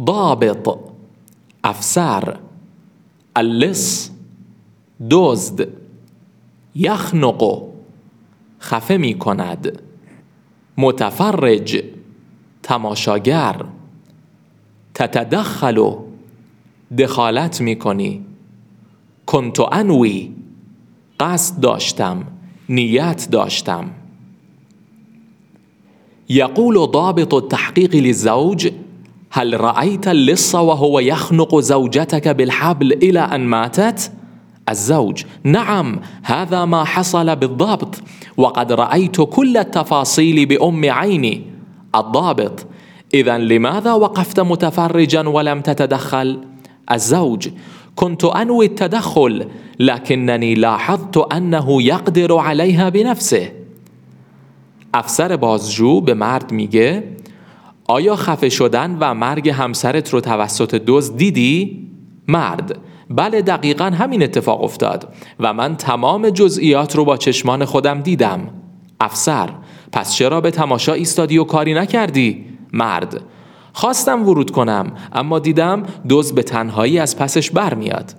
ضابط افسر اللص دزد یخنق خفه می کند متفرج تماشاگر تتدخل دخالت می کنی. کنت انوی قصد داشتم نیت داشتم. يقول ضابط التحقيق للزوج هل رأيت اللص وهو يخنق زوجتك بالحبل إلى أن ماتت؟ الزوج نعم هذا ما حصل بالضبط وقد رأيت كل التفاصيل بأم عيني الضابط إذا لماذا وقفت متفرجا ولم تتدخل؟ الزوج كنت أنوي التدخل لكنني لاحظت أنه يقدر عليها بنفسه افسر بازجو به مرد آیا خفه شدن و مرگ همسرت رو توسط دوز دیدی؟ مرد بله دقیقا همین اتفاق افتاد و من تمام جزئیات رو با چشمان خودم دیدم افسر پس چرا به تماشا ایستادی و کاری نکردی؟ مرد خواستم ورود کنم اما دیدم دوز به تنهایی از پسش برمیاد